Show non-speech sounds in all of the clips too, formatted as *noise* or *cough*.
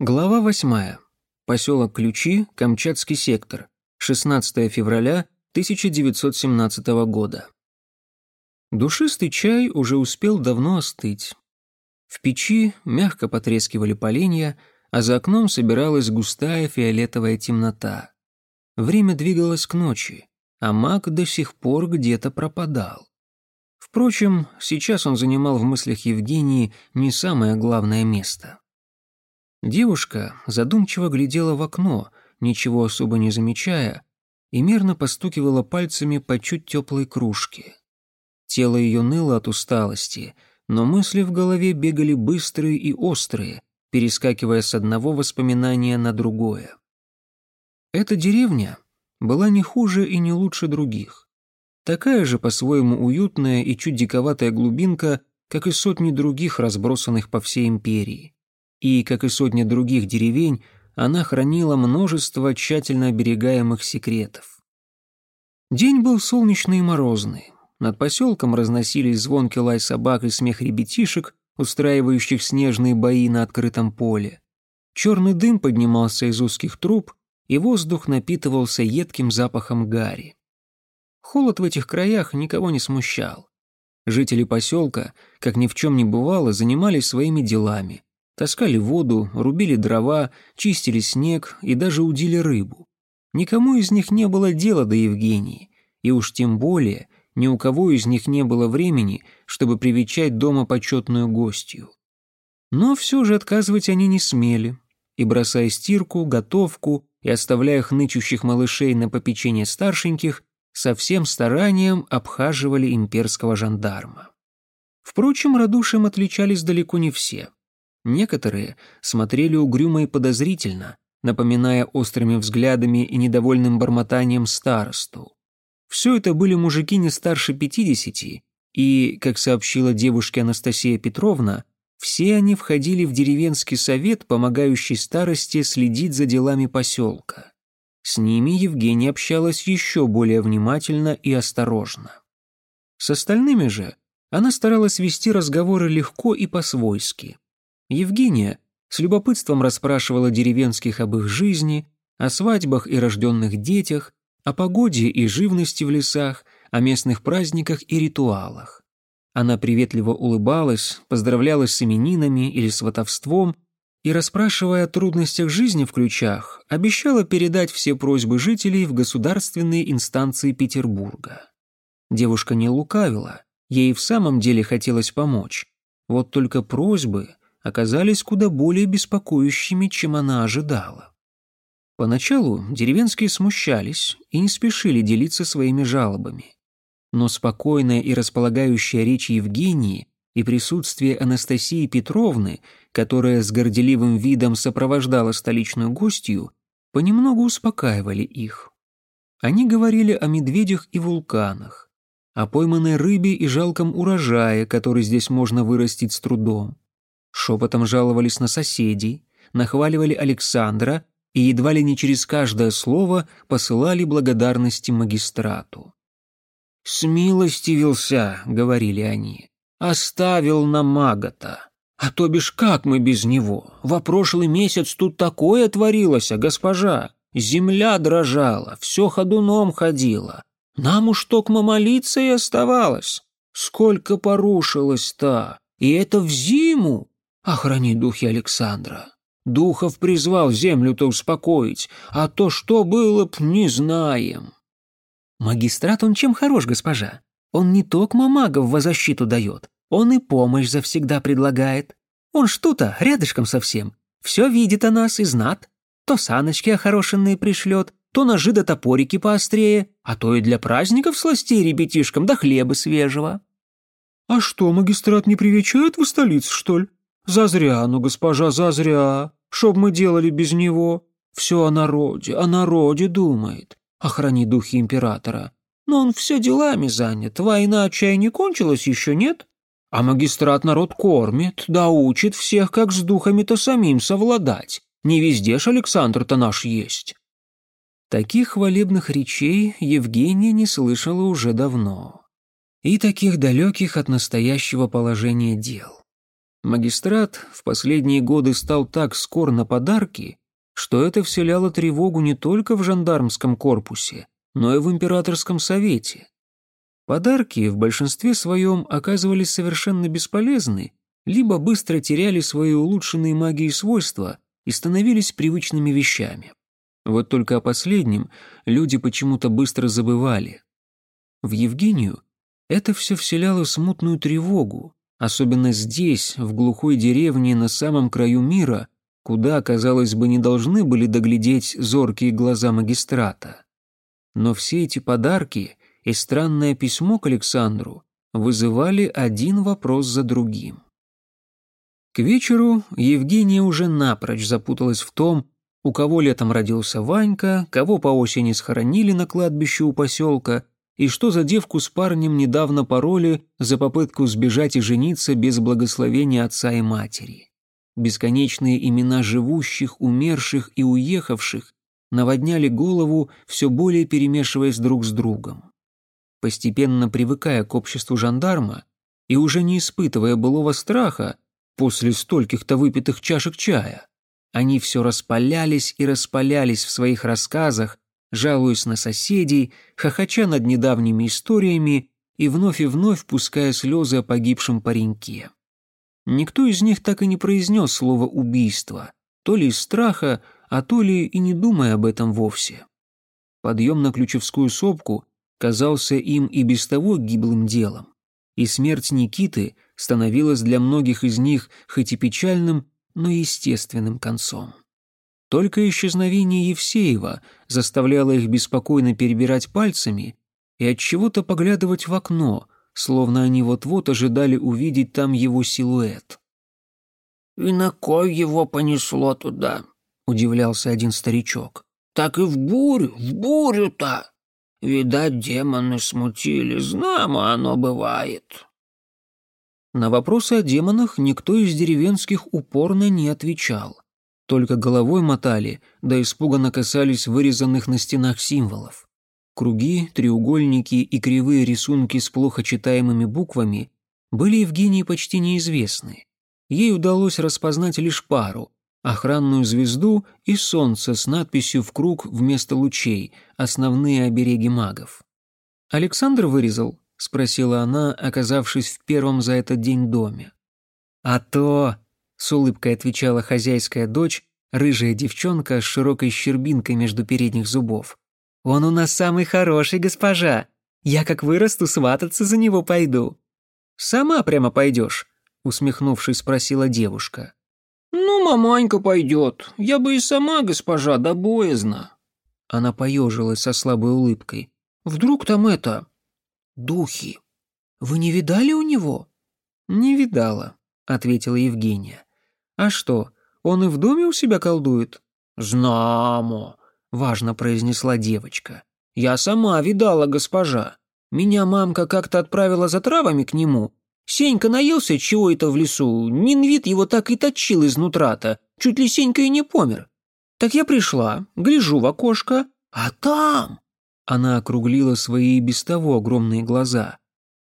Глава 8. Поселок Ключи, Камчатский сектор. 16 февраля 1917 года. Душистый чай уже успел давно остыть. В печи мягко потрескивали поленья, а за окном собиралась густая фиолетовая темнота. Время двигалось к ночи, а маг до сих пор где-то пропадал. Впрочем, сейчас он занимал в мыслях Евгении не самое главное место. Девушка задумчиво глядела в окно, ничего особо не замечая, и мерно постукивала пальцами по чуть теплой кружке. Тело ее ныло от усталости, но мысли в голове бегали быстрые и острые, перескакивая с одного воспоминания на другое. Эта деревня была не хуже и не лучше других. Такая же по-своему уютная и чуть диковатая глубинка, как и сотни других, разбросанных по всей империи и, как и сотни других деревень, она хранила множество тщательно оберегаемых секретов. День был солнечный и морозный. Над поселком разносились звонкий лай собак и смех ребятишек, устраивающих снежные бои на открытом поле. Черный дым поднимался из узких труб, и воздух напитывался едким запахом гари. Холод в этих краях никого не смущал. Жители поселка, как ни в чем не бывало, занимались своими делами, Таскали воду, рубили дрова, чистили снег и даже удили рыбу. Никому из них не было дела до Евгении, и уж тем более ни у кого из них не было времени, чтобы привечать дома почетную гостью. Но все же отказывать они не смели, и, бросая стирку, готовку и оставляя хнычущих малышей на попечение старшеньких, со всем старанием обхаживали имперского жандарма. Впрочем, радушием отличались далеко не все. Некоторые смотрели угрюмо и подозрительно, напоминая острыми взглядами и недовольным бормотанием старосту. Все это были мужики не старше пятидесяти, и, как сообщила девушке Анастасия Петровна, все они входили в деревенский совет, помогающий старости следить за делами поселка. С ними Евгения общалась еще более внимательно и осторожно. С остальными же она старалась вести разговоры легко и по-свойски. Евгения с любопытством расспрашивала деревенских об их жизни, о свадьбах и рожденных детях, о погоде и живности в лесах, о местных праздниках и ритуалах. Она приветливо улыбалась, поздравляла с именинами или сватовством и, расспрашивая о трудностях жизни в ключах, обещала передать все просьбы жителей в государственные инстанции Петербурга. Девушка не лукавила, ей в самом деле хотелось помочь. Вот только просьбы оказались куда более беспокоящими, чем она ожидала. Поначалу деревенские смущались и не спешили делиться своими жалобами. Но спокойная и располагающая речь Евгении и присутствие Анастасии Петровны, которая с горделивым видом сопровождала столичную гостью, понемногу успокаивали их. Они говорили о медведях и вулканах, о пойманной рыбе и жалком урожае, который здесь можно вырастить с трудом, Шепотом жаловались на соседей, нахваливали Александра и едва ли не через каждое слово посылали благодарности магистрату. «Смилостивился», — говорили они, — «оставил на магота. А то бишь как мы без него? Во прошлый месяц тут такое творилось, а госпожа. Земля дрожала, все ходуном ходило. Нам уж только молиться и оставалось. Сколько порушилось-то! И это в зиму, Охрани духи Александра. Духов призвал землю-то успокоить, а то, что было б, не знаем. Магистрат он чем хорош, госпожа? Он не только магов во защиту дает, он и помощь завсегда предлагает. Он что-то рядышком совсем, все видит о нас и знат. То саночки охорошенные пришлет, то ножи да топорики поострее, а то и для праздников сластей ребятишкам да хлеба свежего. «А что, магистрат не привечает в столице, что ли?» «Зазря, ну, госпожа, зазря. Что б мы делали без него? Все о народе, о народе думает. Охрани духи императора. Но он все делами занят. Война чай не кончилась еще, нет? А магистрат народ кормит, да учит всех, как с духами-то самим совладать. Не везде ж Александр-то наш есть». Таких хвалебных речей Евгения не слышала уже давно. И таких далеких от настоящего положения дел. Магистрат в последние годы стал так скор на подарки, что это вселяло тревогу не только в жандармском корпусе, но и в императорском совете. Подарки в большинстве своем оказывались совершенно бесполезны, либо быстро теряли свои улучшенные магией свойства и становились привычными вещами. Вот только о последнем люди почему-то быстро забывали. В Евгению это все вселяло смутную тревогу, особенно здесь, в глухой деревне на самом краю мира, куда, казалось бы, не должны были доглядеть зоркие глаза магистрата. Но все эти подарки и странное письмо к Александру вызывали один вопрос за другим. К вечеру Евгения уже напрочь запуталась в том, у кого летом родился Ванька, кого по осени схоронили на кладбище у поселка, и что за девку с парнем недавно пороли за попытку сбежать и жениться без благословения отца и матери. Бесконечные имена живущих, умерших и уехавших наводняли голову, все более перемешиваясь друг с другом. Постепенно привыкая к обществу жандарма и уже не испытывая былого страха после стольких-то выпитых чашек чая, они все распалялись и распалялись в своих рассказах, жалуясь на соседей, хохоча над недавними историями и вновь и вновь пуская слезы о погибшем пареньке. Никто из них так и не произнес слово «убийство», то ли из страха, а то ли и не думая об этом вовсе. Подъем на Ключевскую сопку казался им и без того гиблым делом, и смерть Никиты становилась для многих из них хоть и печальным, но естественным концом. Только исчезновение Евсеева заставляло их беспокойно перебирать пальцами и от чего-то поглядывать в окно, словно они вот-вот ожидали увидеть там его силуэт. «И на кой его понесло туда?» — удивлялся один старичок. «Так и в бурю, в бурю-то! Видать, демоны смутили, знамо оно бывает». На вопросы о демонах никто из деревенских упорно не отвечал. Только головой мотали, да испуганно касались вырезанных на стенах символов. Круги, треугольники и кривые рисунки с плохо читаемыми буквами были Евгении почти неизвестны. Ей удалось распознать лишь пару — охранную звезду и солнце с надписью в круг вместо лучей, основные обереги магов. «Александр вырезал?» — спросила она, оказавшись в первом за этот день доме. «А то!» С улыбкой отвечала хозяйская дочь, рыжая девчонка с широкой щербинкой между передних зубов. «Он у нас самый хороший, госпожа. Я как вырасту, свататься за него пойду». «Сама прямо пойдешь?» — усмехнувшись, спросила девушка. «Ну, маманька пойдет. Я бы и сама, госпожа, да боязно». Она поежилась со слабой улыбкой. «Вдруг там это... духи? Вы не видали у него?» «Не видала», — ответила Евгения. «А что, он и в доме у себя колдует?» «Знамо», — важно произнесла девочка. «Я сама видала госпожа. Меня мамка как-то отправила за травами к нему. Сенька наелся чего это в лесу, Нинвид его так и точил изнутра-то, чуть ли Сенька и не помер. Так я пришла, гляжу в окошко, а там...» Она округлила свои и без того огромные глаза.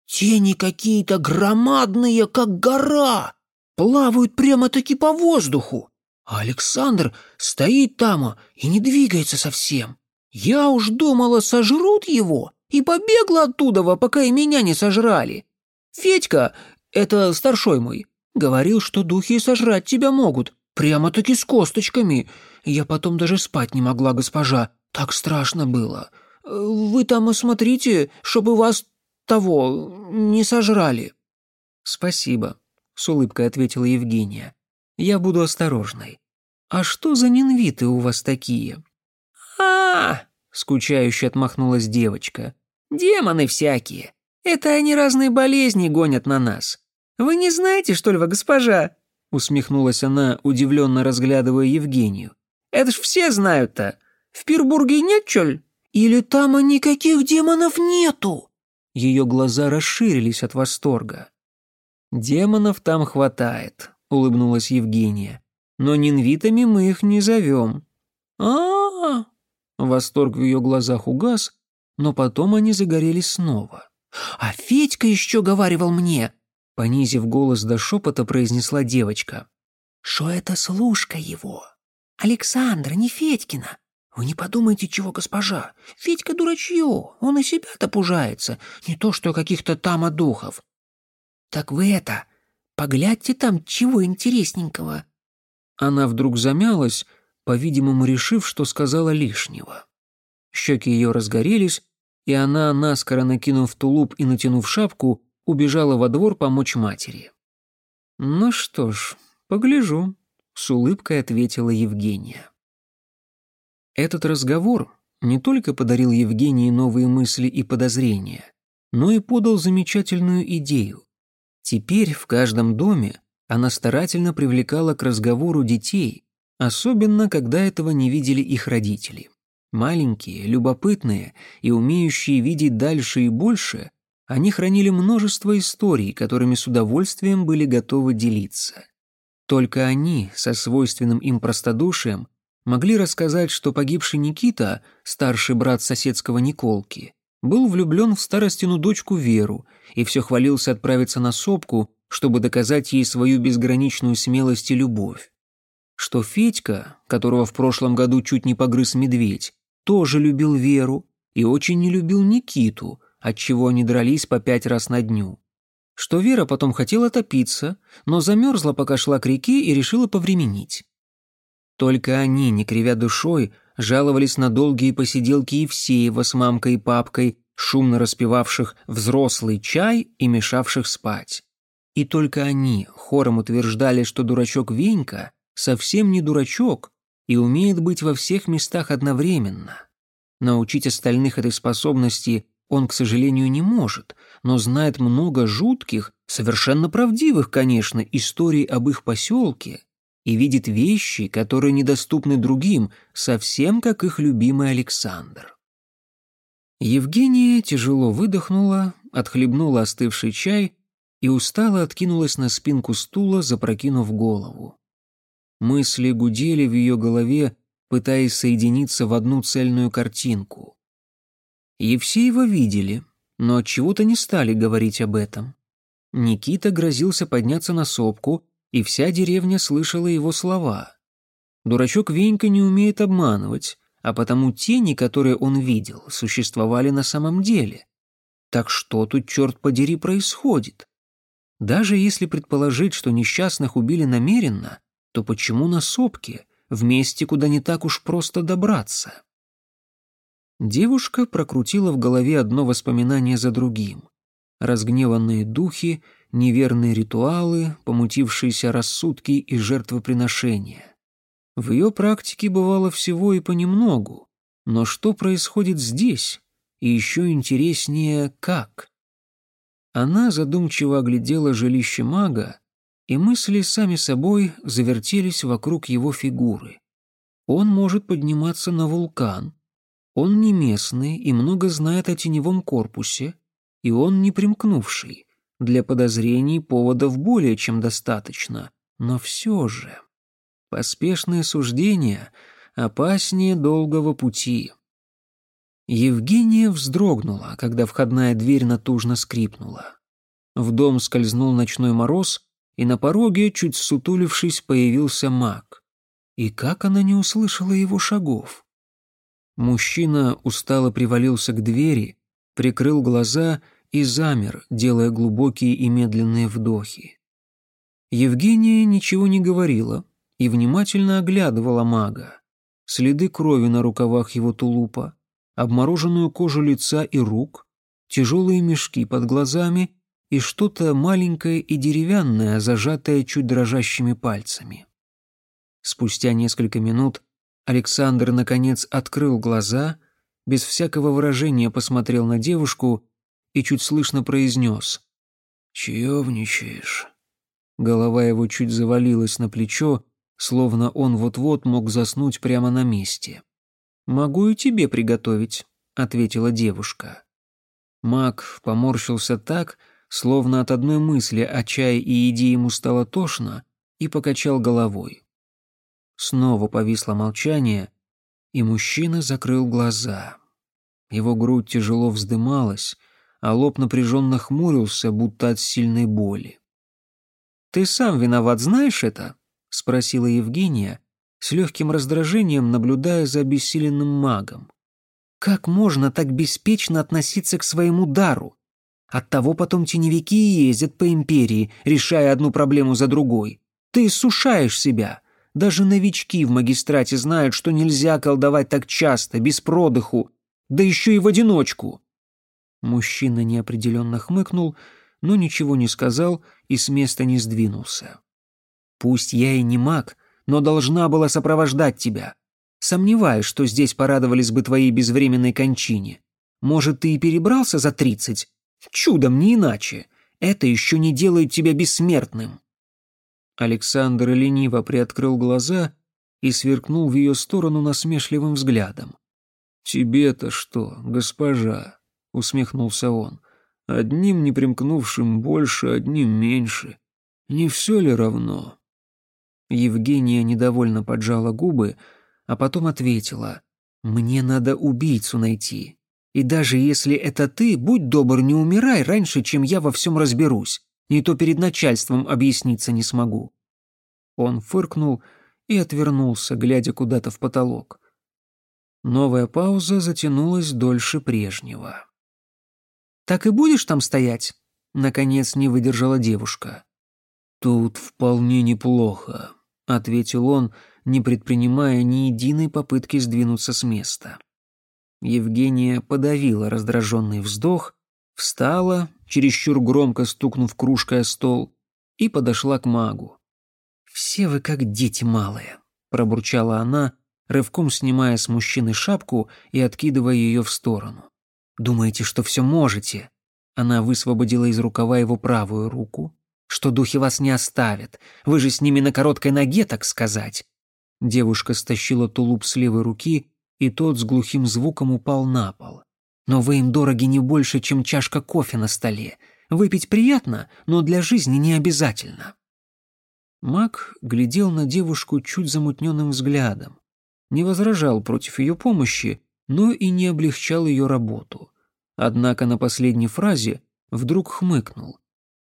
«Тени какие-то громадные, как гора, плавают прямо-таки по воздуху. А Александр стоит там и не двигается совсем. Я уж думала, сожрут его, и побегла оттуда, пока и меня не сожрали. Федька, это старшой мой, говорил, что духи сожрать тебя могут, прямо-таки с косточками. Я потом даже спать не могла, госпожа, так страшно было. Вы там осмотрите, чтобы вас того не сожрали». «Спасибо», с улыбкой ответила Евгения. Я буду осторожной. А что за нинвиты у вас такие? А, скучающе отмахнулась девочка. Демоны всякие. Это они разные болезни гонят на нас. Вы не знаете, что ли, госпожа? усмехнулась она, удивленно разглядывая Евгению. Это ж все знают-то. В Пирбурге нет, чоль? Или там никаких демонов нету?» Ее глаза расширились от восторга. «Демонов там хватает», — улыбнулась Евгения. «Но нинвитами мы их не зовем». А, -а, Восторг в ее глазах угас, но потом они загорелись снова. «А Федька еще говаривал мне, понизив голос до шепота, произнесла девочка. «Шо это служка его? Александра, не Федькина. Вы не подумайте, чего, госпожа. Федька дурачье, он и себя-то пужается, не то что каких-то тама духов. Так вы это, поглядьте там, чего интересненького». Она вдруг замялась, по-видимому, решив, что сказала лишнего. Щеки ее разгорелись, и она, наскоро накинув тулуп и натянув шапку, убежала во двор помочь матери. «Ну что ж, погляжу», — с улыбкой ответила Евгения. Этот разговор не только подарил Евгении новые мысли и подозрения, но и подал замечательную идею. Теперь в каждом доме она старательно привлекала к разговору детей, особенно когда этого не видели их родители. Маленькие, любопытные и умеющие видеть дальше и больше, они хранили множество историй, которыми с удовольствием были готовы делиться. Только они, со свойственным им простодушием, могли рассказать, что погибший Никита, старший брат соседского Николки, был влюблен в старостину дочку Веру и все хвалился отправиться на сопку, чтобы доказать ей свою безграничную смелость и любовь. Что Федька, которого в прошлом году чуть не погрыз медведь, тоже любил Веру и очень не любил Никиту, отчего они дрались по пять раз на дню. Что Вера потом хотела топиться, но замерзла, пока шла к реке и решила повременить. Только они, не кривя душой, жаловались на долгие посиделки Евсеева с мамкой и папкой, шумно распевавших взрослый чай и мешавших спать. И только они хором утверждали, что дурачок Венька совсем не дурачок и умеет быть во всех местах одновременно. Научить остальных этой способности он, к сожалению, не может, но знает много жутких, совершенно правдивых, конечно, историй об их поселке, и видит вещи, которые недоступны другим, совсем как их любимый Александр. Евгения тяжело выдохнула, отхлебнула остывший чай и устало откинулась на спинку стула, запрокинув голову. Мысли гудели в ее голове, пытаясь соединиться в одну цельную картинку. Евсеева видели, но от чего то не стали говорить об этом. Никита грозился подняться на сопку и вся деревня слышала его слова. Дурачок Венька не умеет обманывать, а потому тени, которые он видел, существовали на самом деле. Так что тут, черт подери, происходит? Даже если предположить, что несчастных убили намеренно, то почему на сопке, в месте, куда не так уж просто добраться? Девушка прокрутила в голове одно воспоминание за другим. Разгневанные духи — неверные ритуалы, помутившиеся рассудки и жертвоприношения. В ее практике бывало всего и понемногу, но что происходит здесь? И еще интереснее, как? Она задумчиво оглядела жилище мага, и мысли сами собой завертелись вокруг его фигуры. Он может подниматься на вулкан, он не местный и много знает о теневом корпусе, и он не примкнувший. Для подозрений поводов более чем достаточно, но все же... Поспешные суждения опаснее долгого пути. Евгения вздрогнула, когда входная дверь натужно скрипнула. В дом скользнул ночной мороз, и на пороге, чуть сутулившись, появился маг. И как она не услышала его шагов? Мужчина устало привалился к двери, прикрыл глаза и замер, делая глубокие и медленные вдохи. Евгения ничего не говорила и внимательно оглядывала мага. Следы крови на рукавах его тулупа, обмороженную кожу лица и рук, тяжелые мешки под глазами и что-то маленькое и деревянное, зажатое чуть дрожащими пальцами. Спустя несколько минут Александр, наконец, открыл глаза, без всякого выражения посмотрел на девушку и чуть слышно произнес «Чаевничаешь». Голова его чуть завалилась на плечо, словно он вот-вот мог заснуть прямо на месте. «Могу и тебе приготовить», — ответила девушка. Мак поморщился так, словно от одной мысли о чае и еде ему стало тошно, и покачал головой. Снова повисло молчание, и мужчина закрыл глаза. Его грудь тяжело вздымалась, а лоб напряженно хмурился, будто от сильной боли. «Ты сам виноват, знаешь это?» — спросила Евгения, с легким раздражением наблюдая за обессиленным магом. «Как можно так беспечно относиться к своему дару? Оттого потом теневики ездят по империи, решая одну проблему за другой. Ты сушаешь себя. Даже новички в магистрате знают, что нельзя колдовать так часто, без продыху, да еще и в одиночку». Мужчина неопределенно хмыкнул, но ничего не сказал и с места не сдвинулся. «Пусть я и не маг, но должна была сопровождать тебя. Сомневаюсь, что здесь порадовались бы твоей безвременной кончине. Может, ты и перебрался за тридцать? Чудом не иначе. Это еще не делает тебя бессмертным». Александр лениво приоткрыл глаза и сверкнул в ее сторону насмешливым взглядом. «Тебе-то что, госпожа?» — усмехнулся он. «Одним не примкнувшим больше, одним меньше. Не все ли равно?» Евгения недовольно поджала губы, а потом ответила. «Мне надо убийцу найти. И даже если это ты, будь добр, не умирай раньше, чем я во всем разберусь. Не то перед начальством объясниться не смогу». Он фыркнул и отвернулся, глядя куда-то в потолок. Новая пауза затянулась дольше прежнего. «Так и будешь там стоять?» — наконец не выдержала девушка. «Тут вполне неплохо», — ответил он, не предпринимая ни единой попытки сдвинуться с места. Евгения подавила раздраженный вздох, встала, чересчур громко стукнув кружкой о стол, и подошла к магу. «Все вы как дети малые», — пробурчала она, рывком снимая с мужчины шапку и откидывая ее в сторону. «Думаете, что все можете?» Она высвободила из рукава его правую руку. «Что духи вас не оставят? Вы же с ними на короткой ноге, так сказать!» Девушка стащила тулуп с левой руки, и тот с глухим звуком упал на пол. «Но вы им дороги не больше, чем чашка кофе на столе. Выпить приятно, но для жизни не обязательно». Мак глядел на девушку чуть замутненным взглядом. Не возражал против ее помощи, но и не облегчал ее работу. Однако на последней фразе вдруг хмыкнул.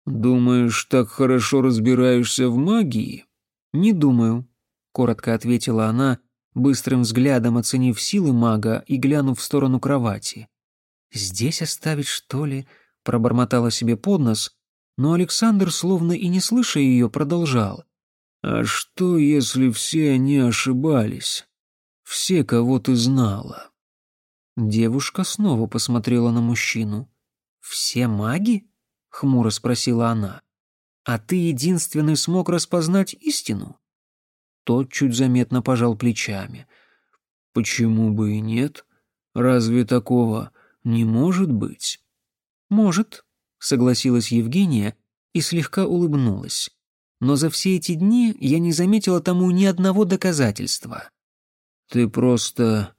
«Думаешь, так хорошо разбираешься в магии?» «Не думаю», — коротко ответила она, быстрым взглядом оценив силы мага и глянув в сторону кровати. «Здесь оставить, что ли?» — пробормотала себе под нос, но Александр, словно и не слыша ее, продолжал. «А что, если все они ошибались? Все, кого ты знала?» Девушка снова посмотрела на мужчину. «Все маги?» — хмуро спросила она. «А ты единственный смог распознать истину?» Тот чуть заметно пожал плечами. «Почему бы и нет? Разве такого не может быть?» «Может», — согласилась Евгения и слегка улыбнулась. «Но за все эти дни я не заметила тому ни одного доказательства». «Ты просто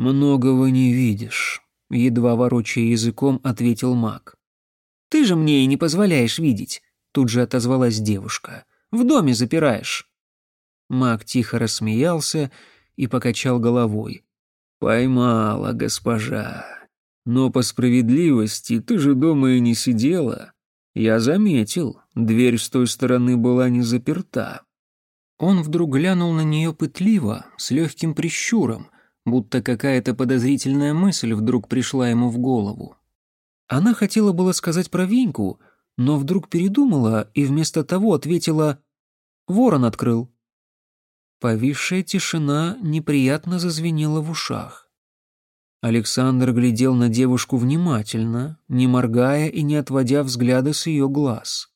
многого не видишь», — едва ворочая языком ответил маг. «Ты же мне и не позволяешь видеть», — тут же отозвалась девушка. «В доме запираешь». Маг тихо рассмеялся и покачал головой. «Поймала, госпожа. Но по справедливости ты же дома и не сидела. Я заметил, дверь с той стороны была не заперта». Он вдруг глянул на нее пытливо, с легким прищуром, будто какая-то подозрительная мысль вдруг пришла ему в голову. Она хотела было сказать про Веньку, но вдруг передумала и вместо того ответила «Ворон открыл». Повисшая тишина неприятно зазвенела в ушах. Александр глядел на девушку внимательно, не моргая и не отводя взгляда с ее глаз.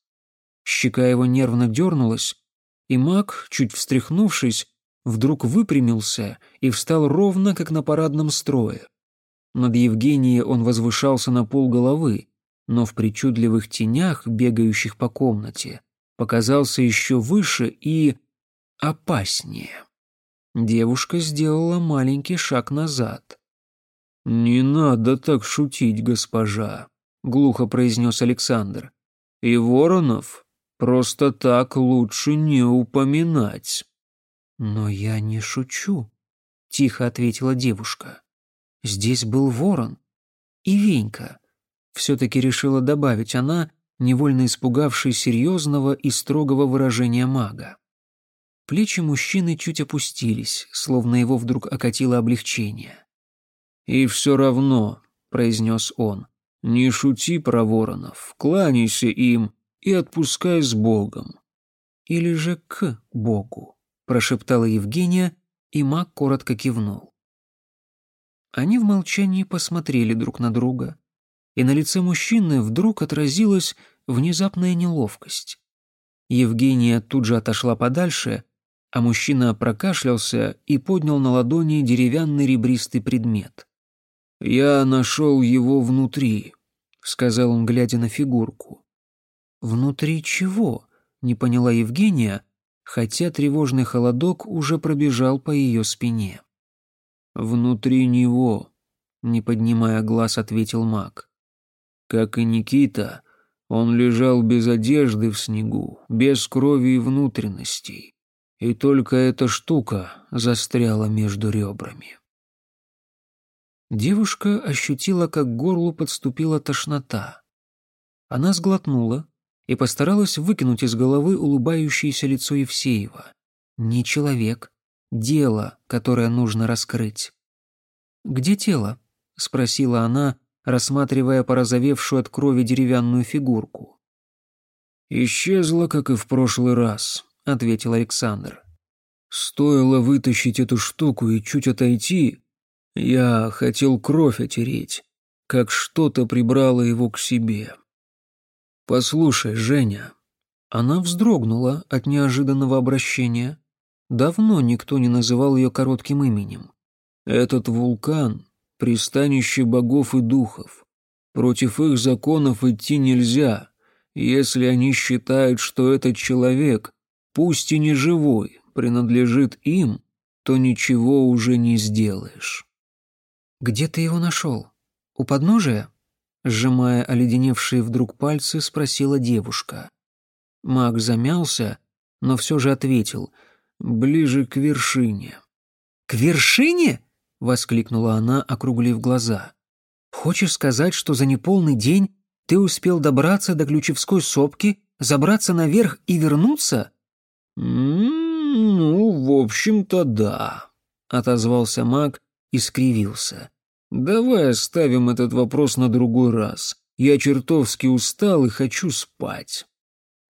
Щека его нервно дернулась, и маг, чуть встряхнувшись, вдруг выпрямился и встал ровно, как на парадном строе. Над Евгенией он возвышался на пол головы, но в причудливых тенях, бегающих по комнате, показался еще выше и опаснее. Девушка сделала маленький шаг назад. «Не надо так шутить, госпожа», — глухо произнес Александр. «И Воронов просто так лучше не упоминать». «Но я не шучу», — тихо ответила девушка. «Здесь был ворон. И Венька». Все-таки решила добавить она, невольно испугавшись серьезного и строгого выражения мага. Плечи мужчины чуть опустились, словно его вдруг окатило облегчение. «И все равно», — произнес он, — «не шути про воронов, кланяйся им и отпускай с Богом». «Или же к Богу», — прошептала Евгения, и маг коротко кивнул. Они в молчании посмотрели друг на друга, и на лице мужчины вдруг отразилась внезапная неловкость. Евгения тут же отошла подальше, а мужчина прокашлялся и поднял на ладони деревянный ребристый предмет. «Я нашел его внутри», — сказал он, глядя на фигурку. «Внутри чего?» — не поняла Евгения, хотя тревожный холодок уже пробежал по ее спине. «Внутри него», — не поднимая глаз, ответил маг. «Как и Никита, он лежал без одежды в снегу, без крови и внутренностей и только эта штука застряла между ребрами. Девушка ощутила, как к горлу подступила тошнота. Она сглотнула и постаралась выкинуть из головы улыбающееся лицо Евсеева. Не человек, дело, которое нужно раскрыть. «Где тело?» — спросила она, рассматривая порозовевшую от крови деревянную фигурку. «Исчезла, как и в прошлый раз», — ответил Александр. «Стоило вытащить эту штуку и чуть отойти, я хотел кровь отереть, как что-то прибрало его к себе. Послушай, Женя». Она вздрогнула от неожиданного обращения. Давно никто не называл ее коротким именем. «Этот вулкан — пристанище богов и духов. Против их законов идти нельзя, если они считают, что этот человек пусть и не живой, принадлежит им, то ничего уже не сделаешь. «Где ты его нашел? У подножия?» Сжимая оледеневшие вдруг пальцы, спросила девушка. Маг замялся, но все же ответил «ближе к вершине». «К вершине?» — воскликнула она, округлив глаза. «Хочешь сказать, что за неполный день ты успел добраться до Ключевской сопки, забраться наверх и вернуться?» «Ну, в общем-то, да», — отозвался маг и скривился. «Давай оставим этот вопрос на другой раз. Я чертовски устал и хочу спать».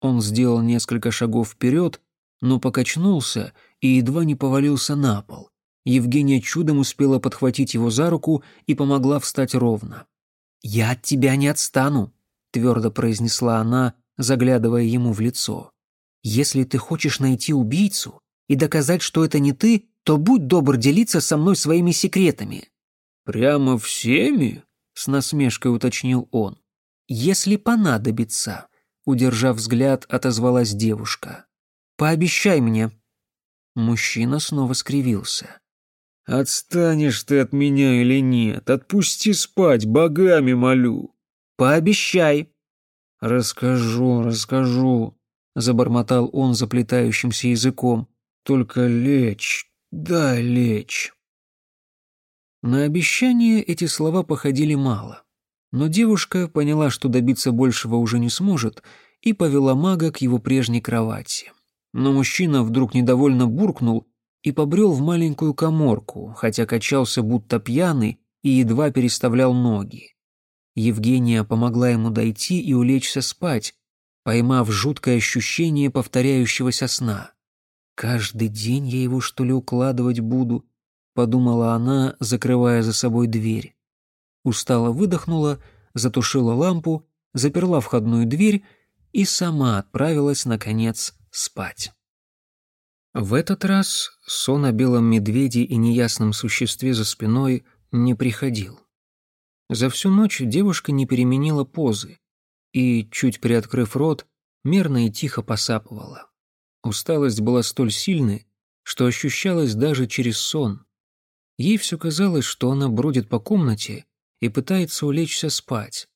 Он сделал несколько шагов вперед, но покачнулся и едва не повалился на пол. Евгения чудом успела подхватить его за руку и помогла встать ровно. «Я от тебя не отстану», — твердо произнесла она, заглядывая ему в лицо. Если ты хочешь найти убийцу и доказать, что это не ты, то будь добр делиться со мной своими секретами». «Прямо всеми?» — с насмешкой уточнил он. «Если понадобится», — удержав взгляд, отозвалась девушка. «Пообещай мне». Мужчина снова скривился. «Отстанешь ты от меня или нет? Отпусти спать, богами молю!» «Пообещай!» «Расскажу, расскажу», забормотал он заплетающимся языком. Только лечь, да лечь. На обещание эти слова походили мало. Но девушка поняла, что добиться большего уже не сможет, и повела мага к его прежней кровати. Но мужчина вдруг недовольно буркнул и побрел в маленькую коморку, хотя качался будто пьяный и едва переставлял ноги. Евгения помогла ему дойти и улечься спать, поймав жуткое ощущение повторяющегося сна. «Каждый день я его, что ли, укладывать буду?» — подумала она, закрывая за собой дверь. Устало выдохнула, затушила лампу, заперла входную дверь и сама отправилась, наконец, спать. В этот раз сон о белом медведе и неясном существе за спиной не приходил. За всю ночь девушка не переменила позы, и, чуть приоткрыв рот, мерно и тихо посапывала. Усталость была столь сильной, что ощущалась даже через сон. Ей все казалось, что она бродит по комнате и пытается улечься спать.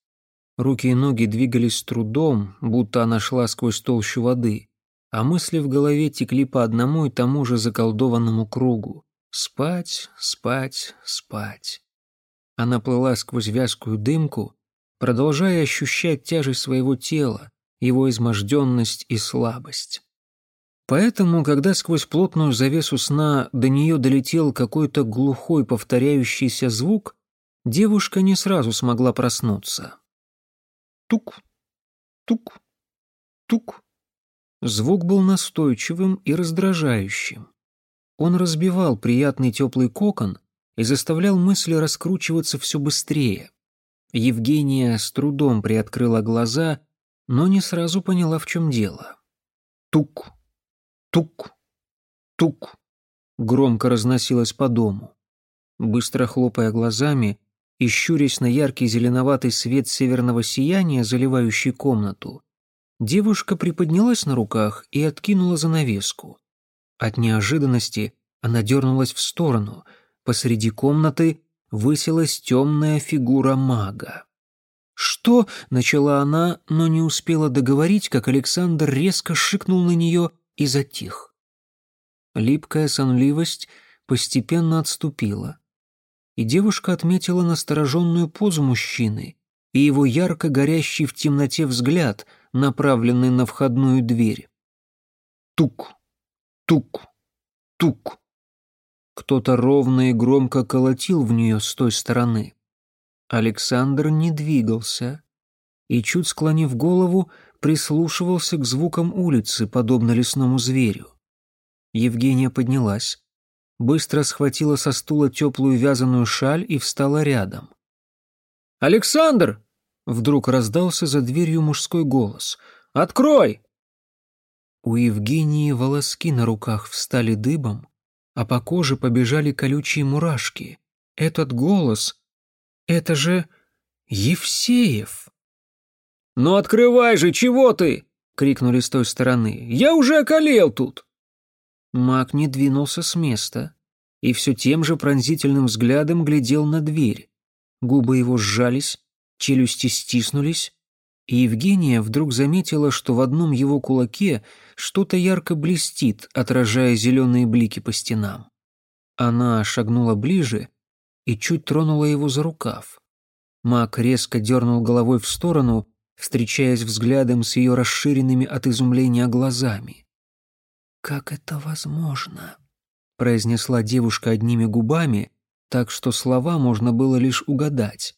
Руки и ноги двигались с трудом, будто она шла сквозь толщу воды, а мысли в голове текли по одному и тому же заколдованному кругу. Спать, спать, спать. Она плыла сквозь вязкую дымку, продолжая ощущать тяжесть своего тела, его изможденность и слабость. Поэтому, когда сквозь плотную завесу сна до нее долетел какой-то глухой повторяющийся звук, девушка не сразу смогла проснуться. Тук, тук, тук. Звук был настойчивым и раздражающим. Он разбивал приятный теплый кокон и заставлял мысли раскручиваться все быстрее. Евгения с трудом приоткрыла глаза, но не сразу поняла, в чем дело. Тук, тук, тук. Громко разносилось по дому. Быстро хлопая глазами и щурясь на яркий зеленоватый свет северного сияния, заливающий комнату, девушка приподнялась на руках и откинула занавеску. От неожиданности она дернулась в сторону. Посреди комнаты высилась темная фигура мага. «Что?» — начала она, но не успела договорить, как Александр резко шикнул на нее и затих. Липкая сонливость постепенно отступила, и девушка отметила настороженную позу мужчины и его ярко горящий в темноте взгляд, направленный на входную дверь. Тук, тук, тук. Кто-то ровно и громко колотил в нее с той стороны. Александр не двигался и, чуть склонив голову, прислушивался к звукам улицы, подобно лесному зверю. Евгения поднялась, быстро схватила со стула теплую вязаную шаль и встала рядом. «Александр!» — вдруг раздался за дверью мужской голос. «Открой!» У Евгении волоски на руках встали дыбом, а по коже побежали колючие мурашки. Этот голос... Это же... Евсеев! «Ну открывай же, чего ты?» — крикнули с той стороны. «Я уже околел тут!» Маг не двинулся с места и все тем же пронзительным взглядом глядел на дверь. Губы его сжались, челюсти стиснулись, и Евгения вдруг заметила, что в одном его кулаке что-то ярко блестит, отражая зеленые блики по стенам. Она шагнула ближе и чуть тронула его за рукав. Мак резко дернул головой в сторону, встречаясь взглядом с ее расширенными от изумления глазами. «Как это возможно?» — произнесла девушка одними губами, так что слова можно было лишь угадать.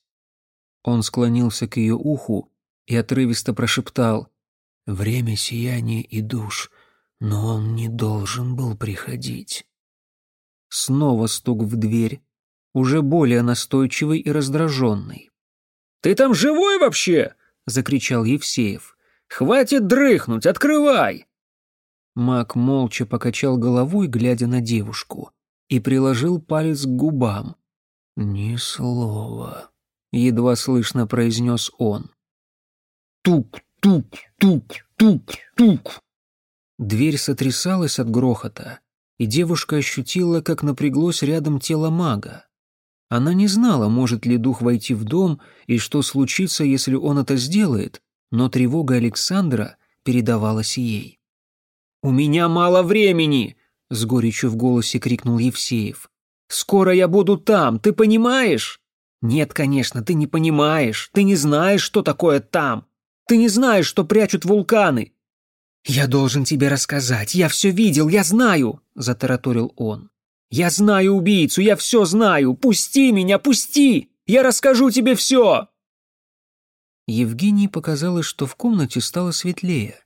Он склонился к ее уху и отрывисто прошептал «Время сияния и душ, но он не должен был приходить». Снова стук в дверь, уже более настойчивый и раздраженный. «Ты там живой вообще?» — закричал Евсеев. «Хватит дрыхнуть, открывай!» Мак молча покачал головой, глядя на девушку, и приложил палец к губам. «Ни слова», — едва слышно произнес он. Тук, тук, тук, тук, тук. Дверь сотрясалась от грохота, и девушка ощутила, как напряглось рядом тело мага. Она не знала, может ли дух войти в дом и что случится, если он это сделает, но тревога Александра передавалась ей. «У меня мало времени!» — с горечью в голосе крикнул Евсеев. «Скоро я буду там, ты понимаешь?» «Нет, конечно, ты не понимаешь, ты не знаешь, что такое там. Ты не знаешь, что прячут вулканы!» «Я должен тебе рассказать, я все видел, я знаю!» — затараторил он. «Я знаю убийцу, я все знаю! Пусти меня, пусти! Я расскажу тебе все!» Евгении показалось, что в комнате стало светлее.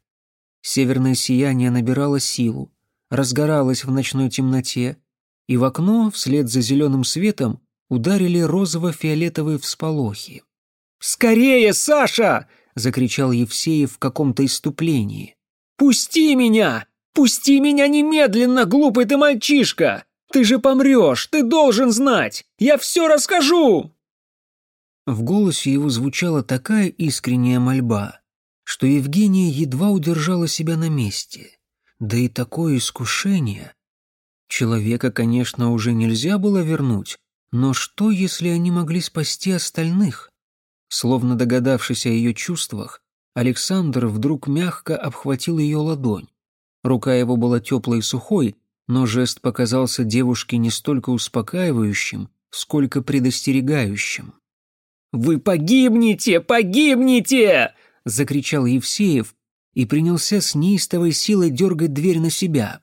Северное сияние набирало силу, разгоралось в ночной темноте, и в окно, вслед за зеленым светом, ударили розово-фиолетовые всполохи. «Скорее, Саша!» — закричал Евсеев в каком-то иступлении. «Пусти меня! Пусти меня немедленно, глупый ты мальчишка! Ты же помрешь, ты должен знать! Я все расскажу!» В голосе его звучала такая искренняя мольба, что Евгения едва удержала себя на месте. Да и такое искушение. Человека, конечно, уже нельзя было вернуть, но что, если они могли спасти остальных? Словно догадавшись о ее чувствах, Александр вдруг мягко обхватил ее ладонь. Рука его была теплой и сухой, но жест показался девушке не столько успокаивающим, сколько предостерегающим. «Вы погибнете! Погибнете!» — закричал Евсеев и принялся с неистовой силой дергать дверь на себя.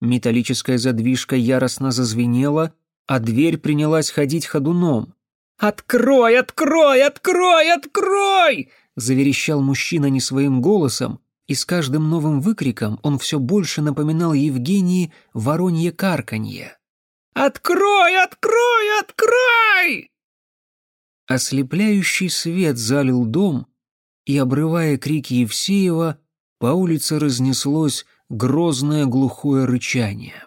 Металлическая задвижка яростно зазвенела, а дверь принялась ходить ходуном. «Открой, открой, открой, открой!» — заверещал мужчина не своим голосом, и с каждым новым выкриком он все больше напоминал Евгении воронье карканье. «Открой, открой, открой!» Ослепляющий свет залил дом, и, обрывая крики Евсеева, по улице разнеслось грозное глухое рычание.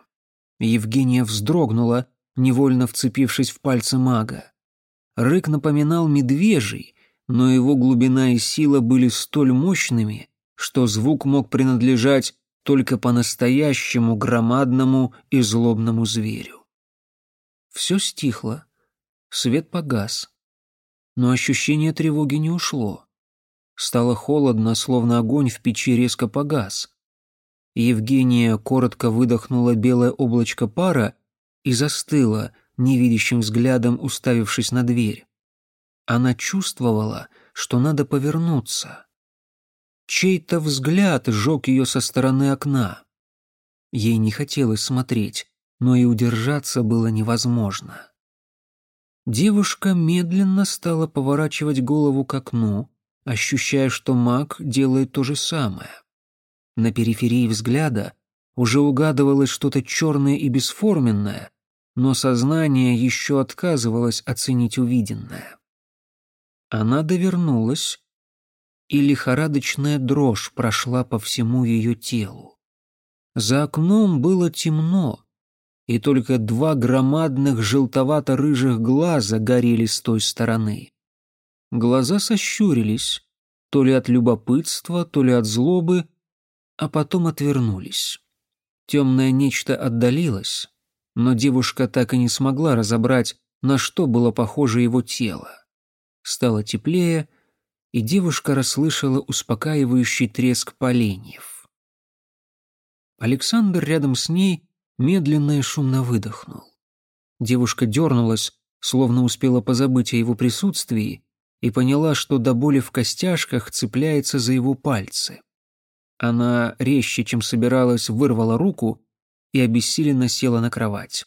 Евгения вздрогнула, невольно вцепившись в пальцы мага. Рык напоминал медвежий, но его глубина и сила были столь мощными, что звук мог принадлежать только по-настоящему громадному и злобному зверю. Все стихло, свет погас, но ощущение тревоги не ушло. Стало холодно, словно огонь в печи резко погас. Евгения коротко выдохнула белое облачко пара и застыла, невидящим взглядом уставившись на дверь. Она чувствовала, что надо повернуться. Чей-то взгляд сжег ее со стороны окна. Ей не хотелось смотреть, но и удержаться было невозможно. Девушка медленно стала поворачивать голову к окну, ощущая, что маг делает то же самое. На периферии взгляда уже угадывалось что-то черное и бесформенное, но сознание еще отказывалось оценить увиденное. Она довернулась, и лихорадочная дрожь прошла по всему ее телу. За окном было темно, и только два громадных желтовато-рыжих глаза горели с той стороны. Глаза сощурились, то ли от любопытства, то ли от злобы, а потом отвернулись. Темное нечто отдалилось, но девушка так и не смогла разобрать, на что было похоже его тело. Стало теплее, и девушка расслышала успокаивающий треск поленьев. Александр рядом с ней медленно и шумно выдохнул. Девушка дернулась, словно успела позабыть о его присутствии, и поняла, что до боли в костяшках цепляется за его пальцы. Она резче, чем собиралась, вырвала руку и обессиленно села на кровать.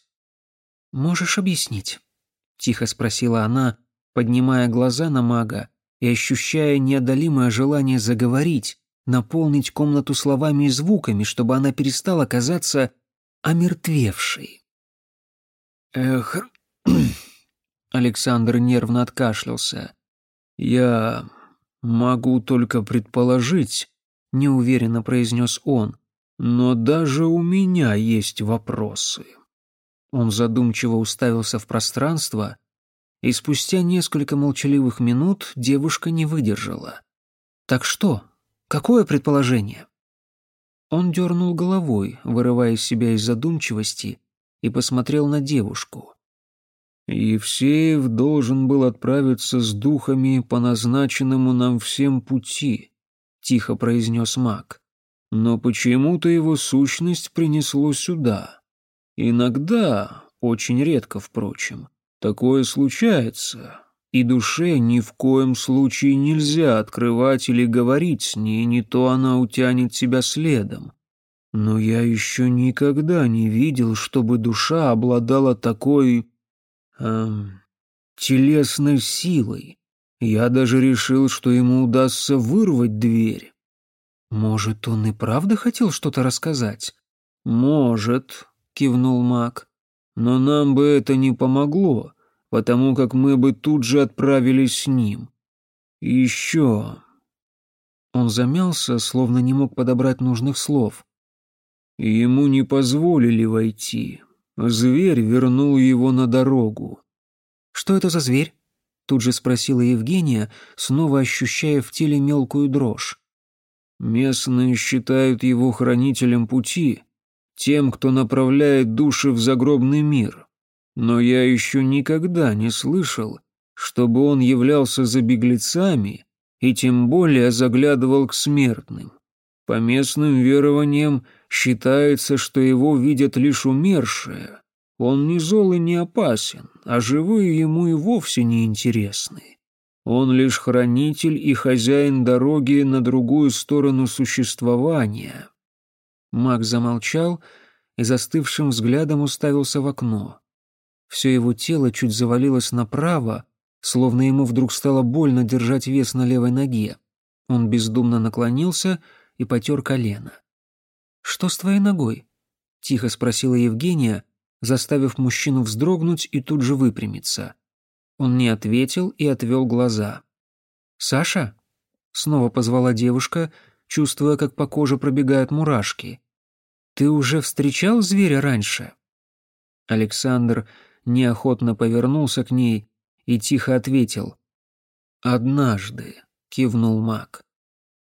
«Можешь объяснить?» — тихо спросила она, поднимая глаза на мага и ощущая неодолимое желание заговорить, наполнить комнату словами и звуками, чтобы она перестала казаться омертвевшей. «Эх...» *clears throat* Александр нервно откашлялся. «Я могу только предположить», — неуверенно произнес он, «но даже у меня есть вопросы». Он задумчиво уставился в пространство, и спустя несколько молчаливых минут девушка не выдержала. «Так что? Какое предположение?» Он дернул головой, вырывая себя из задумчивости, и посмотрел на девушку. Евсеев должен был отправиться с духами по назначенному нам всем пути, тихо произнес маг. Но почему-то его сущность принесло сюда. Иногда, очень редко, впрочем, такое случается, и душе ни в коем случае нельзя открывать или говорить с ней, не то она утянет себя следом. Но я еще никогда не видел, чтобы душа обладала такой эм, телесной силой. Я даже решил, что ему удастся вырвать дверь. Может, он и правда хотел что-то рассказать? Может, кивнул Мак. Но нам бы это не помогло, потому как мы бы тут же отправились с ним. И еще... Он замялся, словно не мог подобрать нужных слов. Ему не позволили войти. Зверь вернул его на дорогу. «Что это за зверь?» Тут же спросила Евгения, снова ощущая в теле мелкую дрожь. «Местные считают его хранителем пути, тем, кто направляет души в загробный мир. Но я еще никогда не слышал, чтобы он являлся за беглецами и тем более заглядывал к смертным. По местным верованиям считается, что его видят лишь умершие. Он не зол и не опасен, а живые ему и вовсе не интересны. Он лишь хранитель и хозяин дороги на другую сторону существования. Маг замолчал и застывшим взглядом уставился в окно. Все его тело чуть завалилось направо, словно ему вдруг стало больно держать вес на левой ноге. Он бездумно наклонился и потер колено. «Что с твоей ногой?» — тихо спросила Евгения, заставив мужчину вздрогнуть и тут же выпрямиться. Он не ответил и отвел глаза. «Саша?» — снова позвала девушка, чувствуя, как по коже пробегают мурашки. «Ты уже встречал зверя раньше?» Александр неохотно повернулся к ней и тихо ответил. «Однажды», — кивнул маг.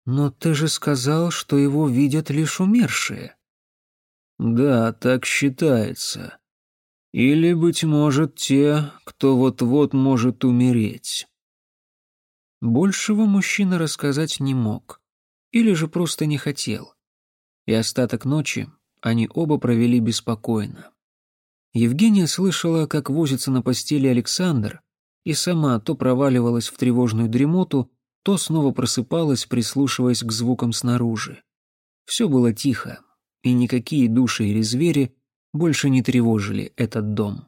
«Но ты же сказал, что его видят лишь умершие». «Да, так считается. Или, быть может, те, кто вот-вот может умереть». Большего мужчина рассказать не мог. Или же просто не хотел. И остаток ночи они оба провели беспокойно. Евгения слышала, как возится на постели Александр, и сама то проваливалась в тревожную дремоту, то снова просыпалась, прислушиваясь к звукам снаружи. Все было тихо, и никакие души или звери больше не тревожили этот дом.